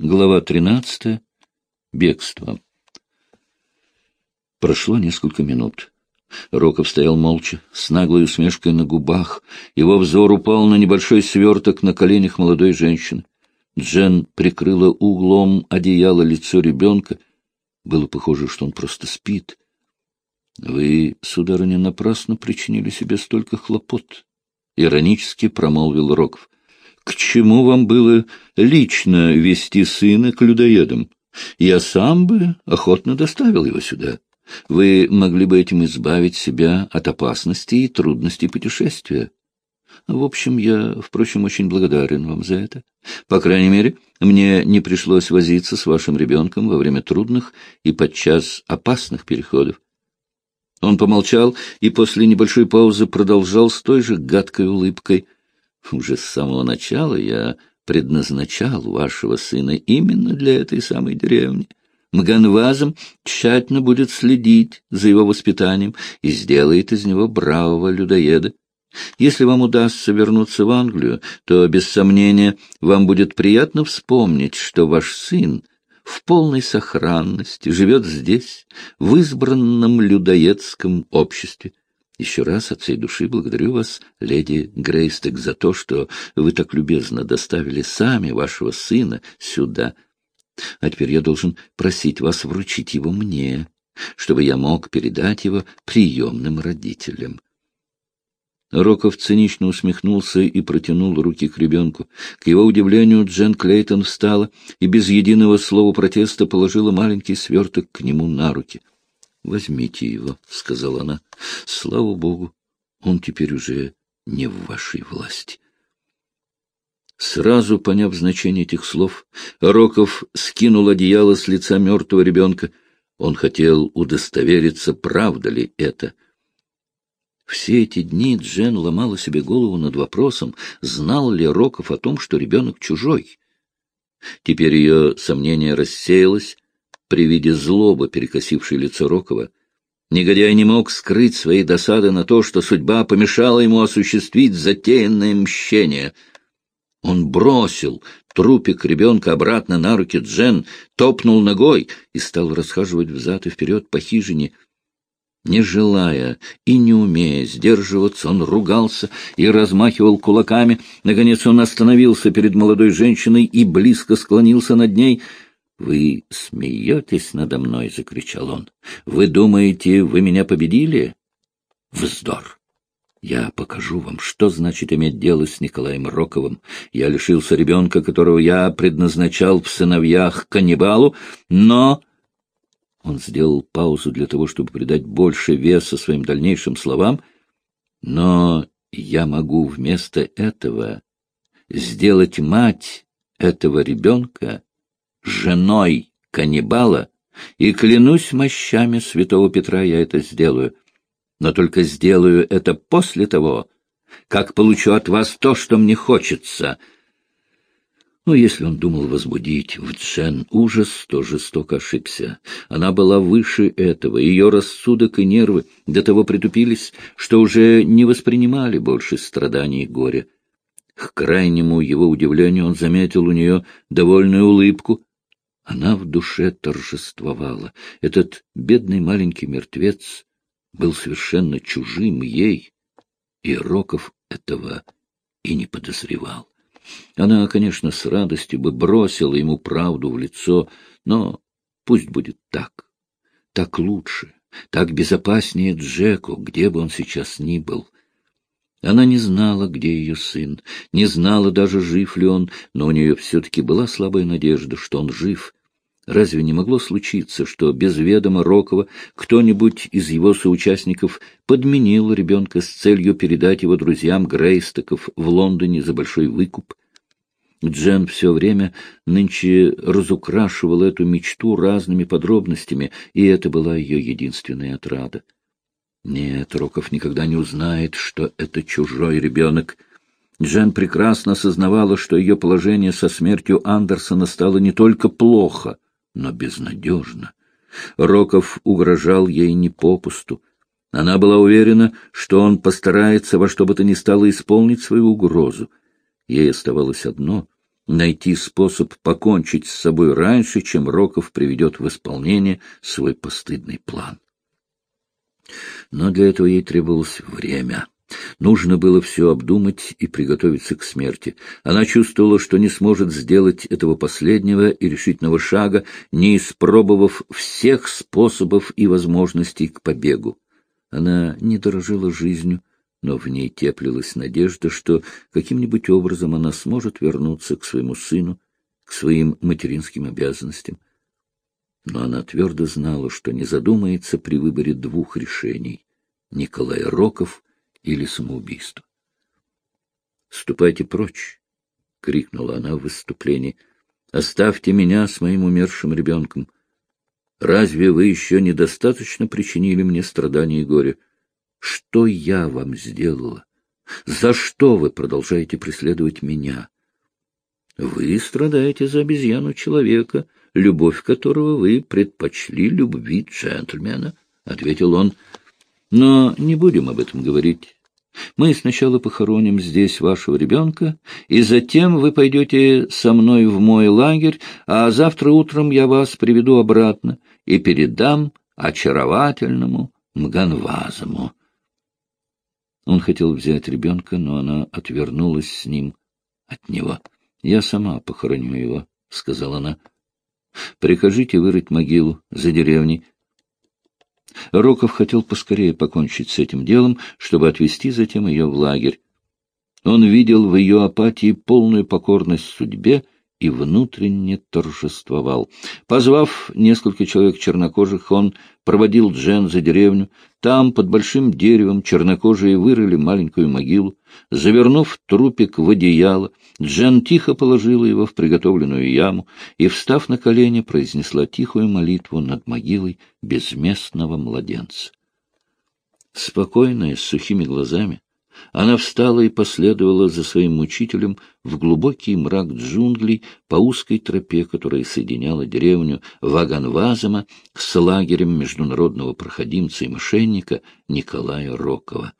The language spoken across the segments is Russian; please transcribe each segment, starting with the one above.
Глава 13. Бегство. Прошло несколько минут. Роков стоял молча, с наглой усмешкой на губах. Его взор упал на небольшой сверток на коленях молодой женщины. Джен прикрыла углом одеяла лицо ребенка. Было похоже, что он просто спит. — Вы, сударыня, напрасно причинили себе столько хлопот, — иронически промолвил Роков. К чему вам было лично вести сына к людоедам? Я сам бы охотно доставил его сюда. Вы могли бы этим избавить себя от опасностей и трудностей путешествия. В общем, я, впрочем, очень благодарен вам за это. По крайней мере, мне не пришлось возиться с вашим ребенком во время трудных и подчас опасных переходов. Он помолчал и после небольшой паузы продолжал с той же гадкой улыбкой. Уже с самого начала я предназначал вашего сына именно для этой самой деревни. Мганвазом тщательно будет следить за его воспитанием и сделает из него бравого людоеда. Если вам удастся вернуться в Англию, то, без сомнения, вам будет приятно вспомнить, что ваш сын в полной сохранности живет здесь, в избранном людоедском обществе. Еще раз от всей души благодарю вас, леди Грейстек, за то, что вы так любезно доставили сами вашего сына сюда. А теперь я должен просить вас вручить его мне, чтобы я мог передать его приемным родителям. Роков цинично усмехнулся и протянул руки к ребенку. К его удивлению, Джен Клейтон встала и без единого слова протеста положила маленький сверток к нему на руки —— Возьмите его, — сказала она. — Слава Богу, он теперь уже не в вашей власти. Сразу поняв значение этих слов, Роков скинул одеяло с лица мертвого ребенка. Он хотел удостовериться, правда ли это. Все эти дни Джен ломала себе голову над вопросом, знал ли Роков о том, что ребенок чужой. Теперь ее сомнение рассеялось, при виде злобы, перекосившей лицо Рокова. Негодяй не мог скрыть своей досады на то, что судьба помешала ему осуществить затеянное мщение. Он бросил трупик ребенка обратно на руки Джен, топнул ногой и стал расхаживать взад и вперед по хижине. Не желая и не умея сдерживаться, он ругался и размахивал кулаками. Наконец он остановился перед молодой женщиной и близко склонился над ней —— Вы смеетесь надо мной? — закричал он. — Вы думаете, вы меня победили? — Вздор! Я покажу вам, что значит иметь дело с Николаем Роковым. Я лишился ребенка, которого я предназначал в сыновьях каннибалу, но... Он сделал паузу для того, чтобы придать больше веса своим дальнейшим словам. Но я могу вместо этого сделать мать этого ребенка женой каннибала, и клянусь мощами святого Петра, я это сделаю. Но только сделаю это после того, как получу от вас то, что мне хочется. Но если он думал возбудить в Джен ужас, то жестоко ошибся. Она была выше этого, ее рассудок и нервы до того притупились, что уже не воспринимали больше страданий и горя. К крайнему его удивлению он заметил у нее довольную улыбку, она в душе торжествовала. Этот бедный маленький мертвец был совершенно чужим ей, и Роков этого и не подозревал. Она, конечно, с радостью бы бросила ему правду в лицо, но пусть будет так. Так лучше, так безопаснее Джеку, где бы он сейчас ни был. Она не знала, где ее сын, не знала даже, жив ли он, но у нее все-таки была слабая надежда, что он жив. Разве не могло случиться, что без ведома Рокова кто-нибудь из его соучастников подменил ребенка с целью передать его друзьям Грейстоков в Лондоне за большой выкуп? Джен все время нынче разукрашивал эту мечту разными подробностями, и это была ее единственная отрада. Нет, Роков никогда не узнает, что это чужой ребенок. Джен прекрасно осознавала, что ее положение со смертью Андерсона стало не только плохо, но безнадежно. Роков угрожал ей не попусту. Она была уверена, что он постарается во что бы то ни стало исполнить свою угрозу. Ей оставалось одно найти способ покончить с собой раньше, чем Роков приведет в исполнение свой постыдный план. Но для этого ей требовалось время. Нужно было все обдумать и приготовиться к смерти. Она чувствовала, что не сможет сделать этого последнего и решительного шага, не испробовав всех способов и возможностей к побегу. Она не дорожила жизнью, но в ней теплилась надежда, что каким-нибудь образом она сможет вернуться к своему сыну, к своим материнским обязанностям. Но она твердо знала, что не задумается при выборе двух решений — Николай Роков или самоубийство. «Ступайте прочь!» — крикнула она в выступлении. «Оставьте меня с моим умершим ребенком. Разве вы еще недостаточно причинили мне страдания и горе? Что я вам сделала? За что вы продолжаете преследовать меня? Вы страдаете за обезьяну человека, любовь которого вы предпочли любви джентльмена, — ответил он. Но не будем об этом говорить. Мы сначала похороним здесь вашего ребенка, и затем вы пойдете со мной в мой лагерь, а завтра утром я вас приведу обратно и передам очаровательному Мганвазому. Он хотел взять ребенка, но она отвернулась с ним от него. — Я сама похороню его, — сказала она. — Прикажите вырыть могилу за деревней. Роков хотел поскорее покончить с этим делом, чтобы отвезти затем ее в лагерь. Он видел в ее апатии полную покорность судьбе и внутренне торжествовал. Позвав несколько человек чернокожих, он проводил Джен за деревню. Там, под большим деревом, чернокожие вырыли маленькую могилу. Завернув трупик в одеяло, Джен тихо положила его в приготовленную яму и, встав на колени, произнесла тихую молитву над могилой безместного младенца. Спокойная, с сухими глазами, она встала и последовала за своим мучителем в глубокий мрак джунглей по узкой тропе, которая соединяла деревню Ваганвазама с лагерем международного проходимца и мошенника Николая Рокова.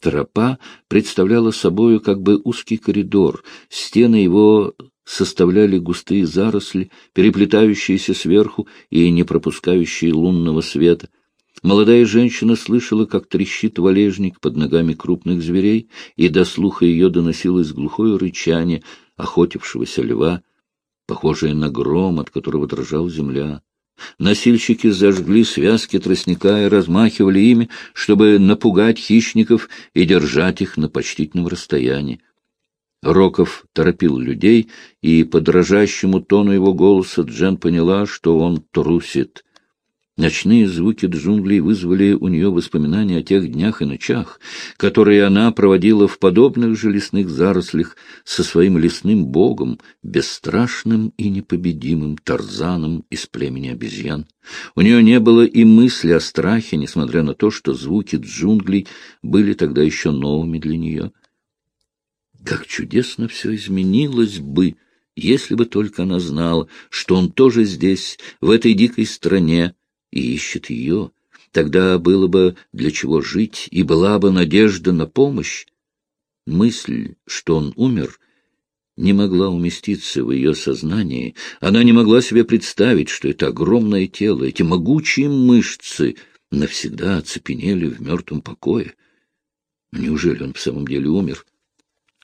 Тропа представляла собою как бы узкий коридор, стены его составляли густые заросли, переплетающиеся сверху и не пропускающие лунного света. Молодая женщина слышала, как трещит валежник под ногами крупных зверей, и до слуха ее доносилось глухое рычание охотившегося льва, похожее на гром, от которого дрожала земля. Носильщики зажгли связки тростника и размахивали ими, чтобы напугать хищников и держать их на почтительном расстоянии. Роков торопил людей, и по дрожащему тону его голоса Джен поняла, что он трусит. Ночные звуки джунглей вызвали у нее воспоминания о тех днях и ночах, которые она проводила в подобных же лесных зарослях со своим лесным богом, бесстрашным и непобедимым Тарзаном из племени обезьян. У нее не было и мысли о страхе, несмотря на то, что звуки джунглей были тогда еще новыми для нее. Как чудесно все изменилось бы, если бы только она знала, что он тоже здесь, в этой дикой стране, и ищет ее, тогда было бы для чего жить, и была бы надежда на помощь. Мысль, что он умер, не могла уместиться в ее сознании. Она не могла себе представить, что это огромное тело, эти могучие мышцы навсегда оцепенели в мертвом покое. Неужели он в самом деле умер?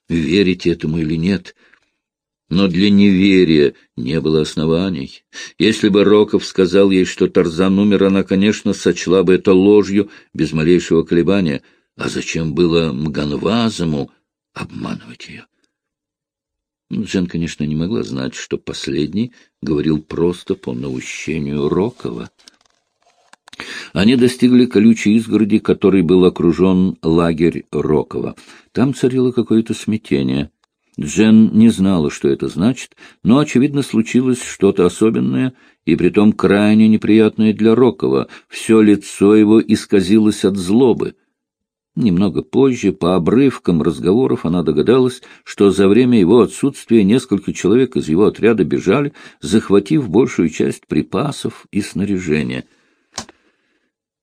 Верите этому или нет — но для неверия не было оснований. Если бы Роков сказал ей, что Тарзан умер, она, конечно, сочла бы это ложью без малейшего колебания. А зачем было Мганвазому обманывать ее? Ну, Джен, конечно, не могла знать, что последний говорил просто по наущению Рокова. Они достигли колючей изгороди, которой был окружен лагерь Рокова. Там царило какое-то смятение — Джен не знала, что это значит, но, очевидно, случилось что-то особенное, и притом крайне неприятное для Рокова. Все лицо его исказилось от злобы. Немного позже, по обрывкам разговоров, она догадалась, что за время его отсутствия несколько человек из его отряда бежали, захватив большую часть припасов и снаряжения —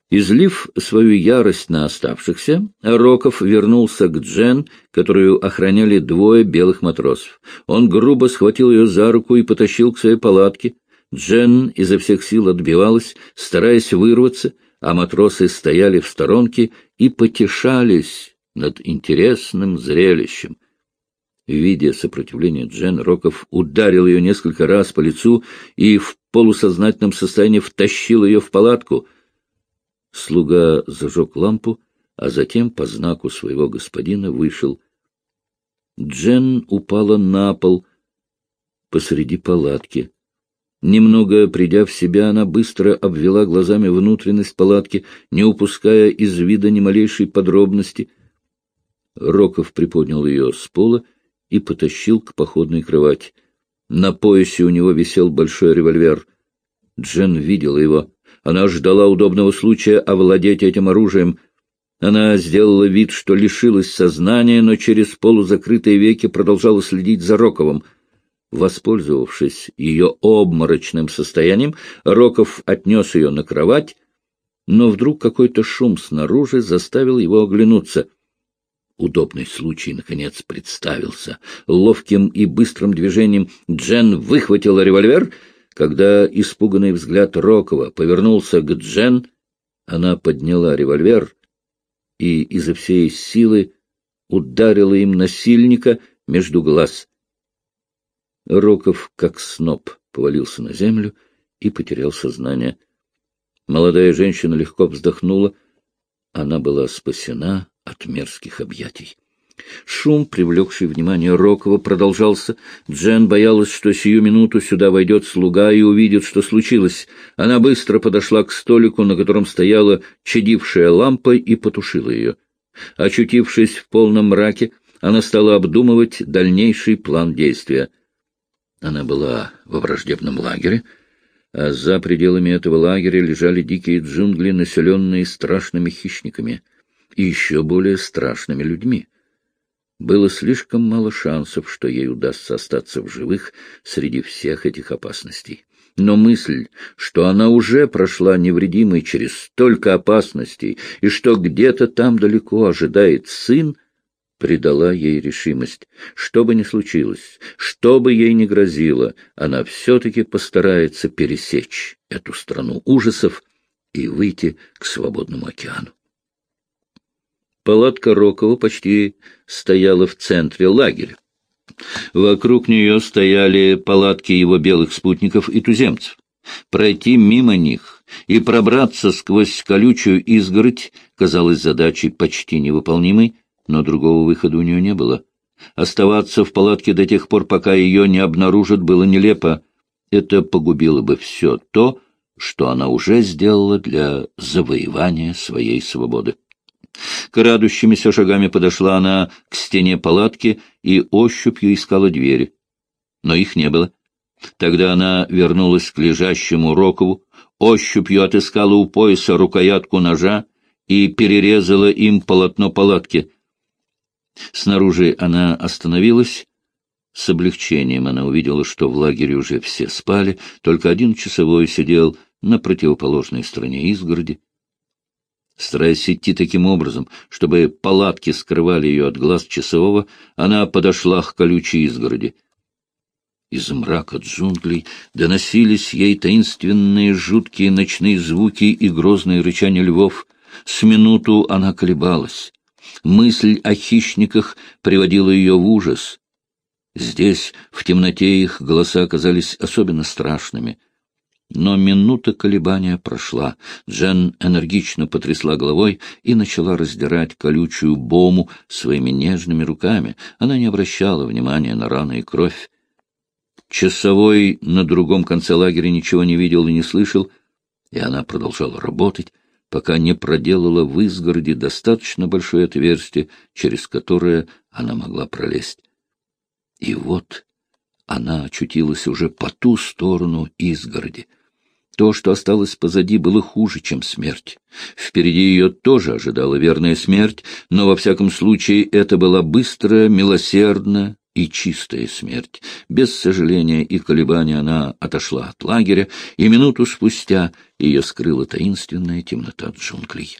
Излив свою ярость на оставшихся, Роков вернулся к Джен, которую охраняли двое белых матросов. Он грубо схватил ее за руку и потащил к своей палатке. Джен изо всех сил отбивалась, стараясь вырваться, а матросы стояли в сторонке и потешались над интересным зрелищем. Видя сопротивление Джен, Роков ударил ее несколько раз по лицу и в полусознательном состоянии втащил ее в палатку — Слуга зажег лампу, а затем по знаку своего господина вышел. Джен упала на пол посреди палатки. Немного придя в себя, она быстро обвела глазами внутренность палатки, не упуская из вида ни малейшей подробности. Роков приподнял ее с пола и потащил к походной кровати. На поясе у него висел большой револьвер. Джен видела его. Она ждала удобного случая овладеть этим оружием. Она сделала вид, что лишилась сознания, но через полузакрытые веки продолжала следить за Роковым. Воспользовавшись ее обморочным состоянием, Роков отнес ее на кровать, но вдруг какой-то шум снаружи заставил его оглянуться. Удобный случай, наконец, представился. Ловким и быстрым движением Джен выхватила револьвер — когда испуганный взгляд Рокова повернулся к Джен, она подняла револьвер и изо всей силы ударила им насильника между глаз. Роков, как сноп, повалился на землю и потерял сознание. Молодая женщина легко вздохнула. Она была спасена от мерзких объятий. Шум, привлекший внимание Рокова, продолжался. Джен боялась, что сию минуту сюда войдет слуга и увидит, что случилось. Она быстро подошла к столику, на котором стояла чадившая лампа, и потушила ее. Очутившись в полном мраке, она стала обдумывать дальнейший план действия. Она была во враждебном лагере, а за пределами этого лагеря лежали дикие джунгли, населенные страшными хищниками и еще более страшными людьми. Было слишком мало шансов, что ей удастся остаться в живых среди всех этих опасностей. Но мысль, что она уже прошла невредимой через столько опасностей, и что где-то там далеко ожидает сын, придала ей решимость. Что бы ни случилось, что бы ей ни грозило, она все-таки постарается пересечь эту страну ужасов и выйти к свободному океану. Палатка Рокова почти стояла в центре лагеря. Вокруг нее стояли палатки его белых спутников и туземцев. Пройти мимо них и пробраться сквозь колючую изгородь казалось задачей почти невыполнимой, но другого выхода у нее не было. Оставаться в палатке до тех пор, пока ее не обнаружат, было нелепо. Это погубило бы все то, что она уже сделала для завоевания своей свободы. Крадущимися шагами подошла она к стене палатки и ощупью искала двери. Но их не было. Тогда она вернулась к лежащему Рокову, ощупью отыскала у пояса рукоятку ножа и перерезала им полотно палатки. Снаружи она остановилась. С облегчением она увидела, что в лагере уже все спали, только один часовой сидел на противоположной стороне изгороди. Стараясь идти таким образом, чтобы палатки скрывали ее от глаз часового, она подошла к колючей изгороди. Из мрака джунглей доносились ей таинственные жуткие ночные звуки и грозные рычания львов. С минуту она колебалась. Мысль о хищниках приводила ее в ужас. Здесь, в темноте, их голоса казались особенно страшными — но минута колебания прошла. Джен энергично потрясла головой и начала раздирать колючую бому своими нежными руками. Она не обращала внимания на раны и кровь. Часовой на другом конце лагеря ничего не видел и не слышал, и она продолжала работать, пока не проделала в изгороде достаточно большое отверстие, через которое она могла пролезть. И вот она очутилась уже по ту сторону изгороди. То, что осталось позади, было хуже, чем смерть. Впереди ее тоже ожидала верная смерть, но во всяком случае это была быстрая, милосердная и чистая смерть. Без сожаления и колебания она отошла от лагеря, и минуту спустя ее скрыла таинственная темнота джунглей.